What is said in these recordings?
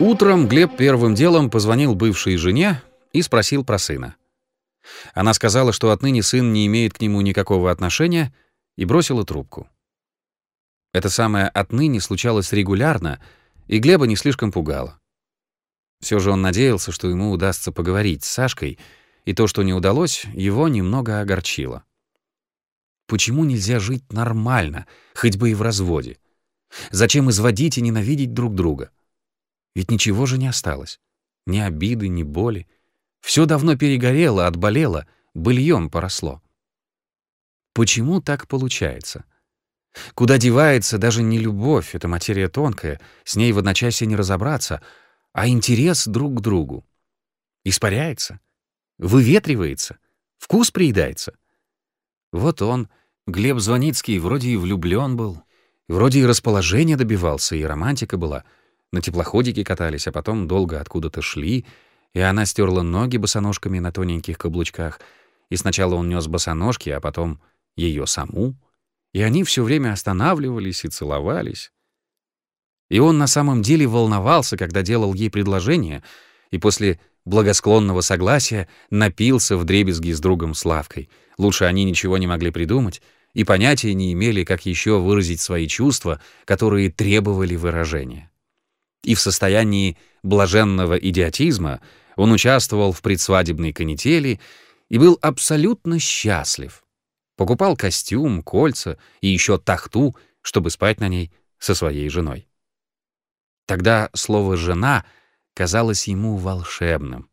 Утром Глеб первым делом позвонил бывшей жене и спросил про сына. Она сказала, что отныне сын не имеет к нему никакого отношения, и бросила трубку. Это самое «отныне» случалось регулярно, и Глеба не слишком пугало. Все же он надеялся, что ему удастся поговорить с Сашкой, и то, что не удалось, его немного огорчило. Почему нельзя жить нормально, хоть бы и в разводе? Зачем изводить и ненавидеть друг друга? Ведь ничего же не осталось. Ни обиды, ни боли. Все давно перегорело, отболело, быльем поросло. Почему так получается? Куда девается даже не любовь, это материя тонкая, с ней в одночасье не разобраться, а интерес друг к другу. Испаряется, выветривается, вкус приедается. Вот он, Глеб Звоницкий, вроде и влюблен был, вроде и расположение добивался, и романтика была — на теплоходике катались, а потом долго откуда-то шли, и она стерла ноги босоножками на тоненьких каблучках, и сначала он нес босоножки, а потом ее саму, и они все время останавливались и целовались. И он на самом деле волновался, когда делал ей предложение, и после благосклонного согласия напился в дребезги с другом Славкой. Лучше они ничего не могли придумать и понятия не имели, как еще выразить свои чувства, которые требовали выражения и в состоянии блаженного идиотизма он участвовал в предсвадебной канители и был абсолютно счастлив. Покупал костюм, кольца и еще тахту, чтобы спать на ней со своей женой. Тогда слово «жена» казалось ему волшебным.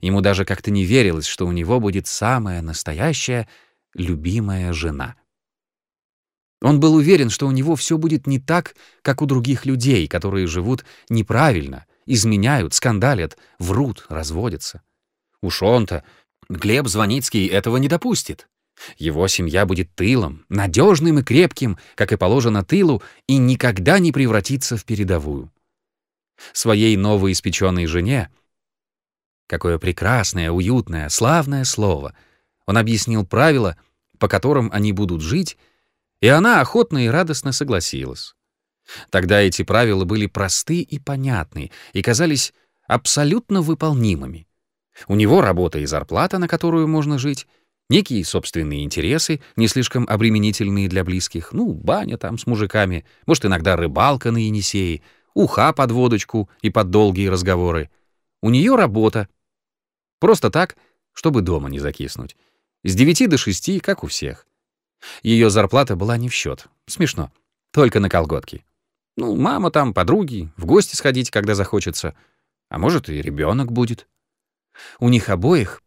Ему даже как-то не верилось, что у него будет самая настоящая любимая жена — он был уверен, что у него все будет не так, как у других людей, которые живут неправильно, изменяют, скандалят, врут, разводятся. Уж он-то, Глеб Звоницкий, этого не допустит. Его семья будет тылом, надежным и крепким, как и положено тылу, и никогда не превратится в передовую. Своей новоиспеченной жене, какое прекрасное, уютное, славное слово, он объяснил правила, по которым они будут жить, и она охотно и радостно согласилась. Тогда эти правила были просты и понятны, и казались абсолютно выполнимыми. У него работа и зарплата, на которую можно жить, некие собственные интересы, не слишком обременительные для близких, ну, баня там с мужиками, может, иногда рыбалка на Енисее, уха под водочку и под долгие разговоры. У нее работа. Просто так, чтобы дома не закиснуть. С девяти до шести, как у всех. Ее зарплата была не в счет. Смешно. Только на колготки. Ну, мама там, подруги, в гости сходить, когда захочется. А может, и ребенок будет. У них обоих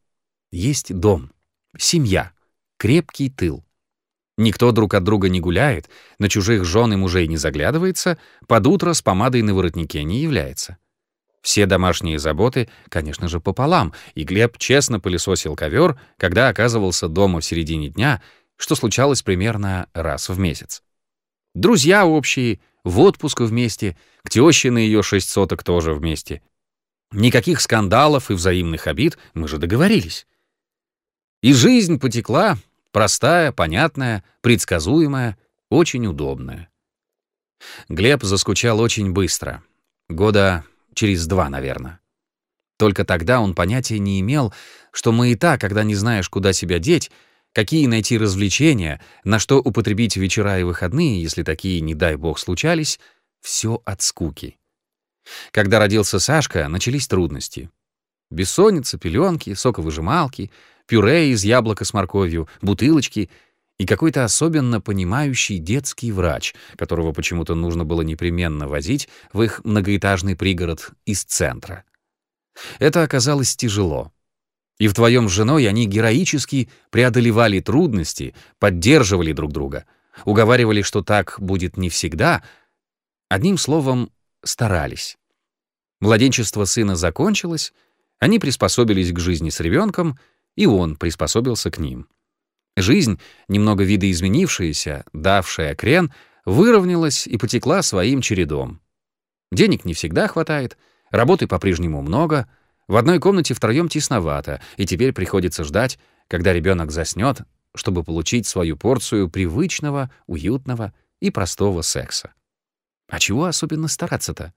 есть дом, семья, крепкий тыл. Никто друг от друга не гуляет, на чужих жен и мужей не заглядывается, под утро с помадой на воротнике не является. Все домашние заботы, конечно же, пополам, и Глеб честно пылесосил ковер, когда оказывался дома в середине дня что случалось примерно раз в месяц. Друзья общие, в отпуск вместе, к тёще на её шесть соток тоже вместе. Никаких скандалов и взаимных обид, мы же договорились. И жизнь потекла, простая, понятная, предсказуемая, очень удобная. Глеб заскучал очень быстро. Года через два, наверное. Только тогда он понятия не имел, что так, когда не знаешь, куда себя деть, какие найти развлечения, на что употребить вечера и выходные, если такие, не дай бог, случались, все от скуки. Когда родился Сашка, начались трудности. Бессонница, пеленки, соковыжималки, пюре из яблока с морковью, бутылочки и какой-то особенно понимающий детский врач, которого почему-то нужно было непременно возить в их многоэтажный пригород из центра. Это оказалось тяжело. И вдвоем с женой они героически преодолевали трудности, поддерживали друг друга, уговаривали, что так будет не всегда, одним словом, старались. Младенчество сына закончилось, они приспособились к жизни с ребенком, и он приспособился к ним. Жизнь, немного видоизменившаяся, давшая крен, выровнялась и потекла своим чередом. Денег не всегда хватает, работы по-прежнему много — в одной комнате втроем тесновато, и теперь приходится ждать, когда ребенок заснет, чтобы получить свою порцию привычного, уютного и простого секса. А чего особенно стараться-то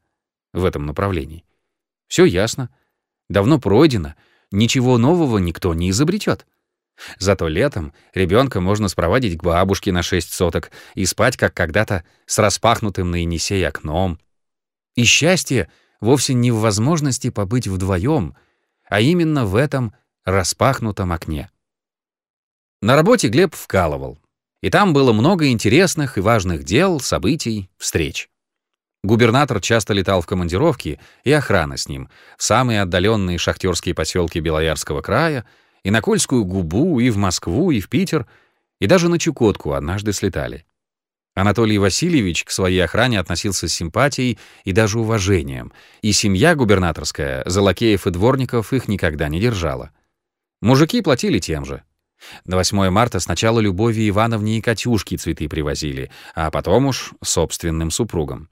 в этом направлении? Все ясно. Давно пройдено. Ничего нового никто не изобретет. Зато летом ребенка можно спроводить к бабушке на шесть соток и спать, как когда-то, с распахнутым на Енисей окном. И счастье вовсе не в возможности побыть вдвоем, а именно в этом распахнутом окне. На работе Глеб вкалывал, и там было много интересных и важных дел, событий, встреч. Губернатор часто летал в командировки, и охрана с ним, в самые отдаленные шахтерские поселки Белоярского края, и на Кольскую губу, и в Москву, и в Питер, и даже на Чукотку однажды слетали. Анатолий Васильевич к своей охране относился с симпатией и даже уважением, и семья губернаторская, за лакеев и дворников их никогда не держала. Мужики платили тем же. На 8 марта сначала Любови Ивановне и Катюшке цветы привозили, а потом уж собственным супругам.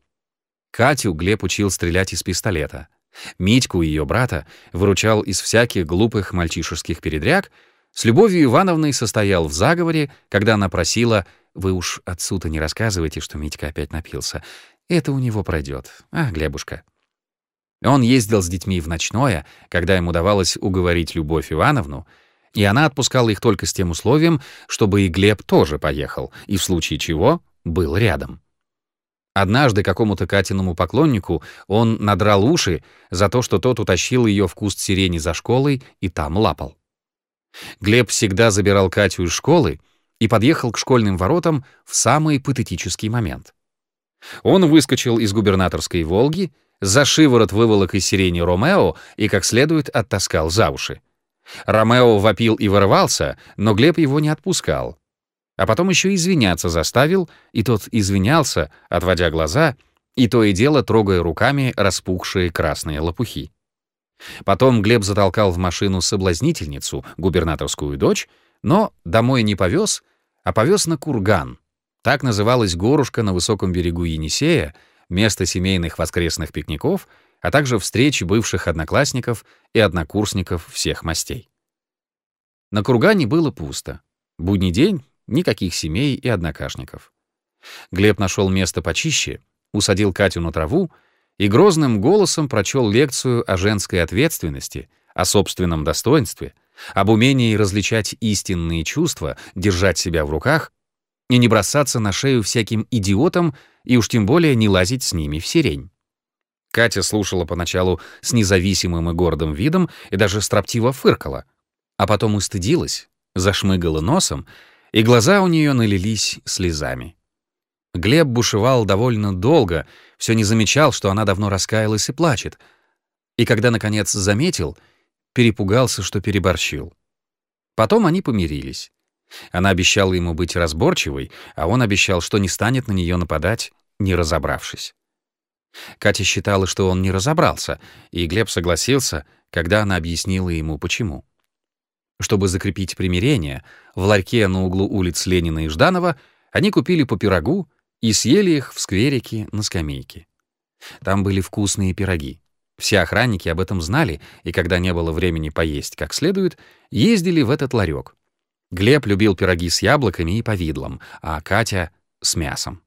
Катю Глеб учил стрелять из пистолета. Митьку, ее брата, выручал из всяких глупых мальчишеских передряг, с Любовью Ивановной состоял в заговоре, когда она просила «Вы уж отцу-то не рассказывайте, что Митька опять напился. Это у него пройдет. А, Глебушка». Он ездил с детьми в ночное, когда ему удавалось уговорить Любовь Ивановну, и она отпускала их только с тем условием, чтобы и Глеб тоже поехал, и в случае чего был рядом. Однажды какому-то Катиному поклоннику он надрал уши за то, что тот утащил ее в куст сирени за школой и там лапал. Глеб всегда забирал Катю из школы и подъехал к школьным воротам в самый патетический момент. Он выскочил из губернаторской «Волги», за шиворот выволок из сирени Ромео и как следует оттаскал за уши. Ромео вопил и вырывался, но Глеб его не отпускал. А потом еще извиняться заставил, и тот извинялся, отводя глаза, и то и дело трогая руками распухшие красные лопухи. Потом Глеб затолкал в машину соблазнительницу, губернаторскую дочь, но домой не повез, а повез на курган. Так называлась горушка на высоком берегу Енисея, место семейных воскресных пикников, а также встреч бывших одноклассников и однокурсников всех мастей. На кургане было пусто. Будний день, Никаких семей и однокашников. Глеб нашел место почище, усадил Катю на траву и грозным голосом прочел лекцию о женской ответственности, о собственном достоинстве, об умении различать истинные чувства, держать себя в руках и не бросаться на шею всяким идиотам и уж тем более не лазить с ними в сирень. Катя слушала поначалу с независимым и гордым видом и даже строптиво фыркала, а потом устыдилась, зашмыгала носом и глаза у нее налились слезами. Глеб бушевал довольно долго, все не замечал, что она давно раскаялась и плачет. И когда, наконец, заметил, перепугался, что переборщил. Потом они помирились. Она обещала ему быть разборчивой, а он обещал, что не станет на нее нападать, не разобравшись. Катя считала, что он не разобрался, и Глеб согласился, когда она объяснила ему, почему. Чтобы закрепить примирение, в ларьке на углу улиц Ленина и Жданова они купили по пирогу и съели их в скверике на скамейке. Там были вкусные пироги. Все охранники об этом знали, и когда не было времени поесть как следует, ездили в этот ларек. Глеб любил пироги с яблоками и повидлом, а Катя — с мясом.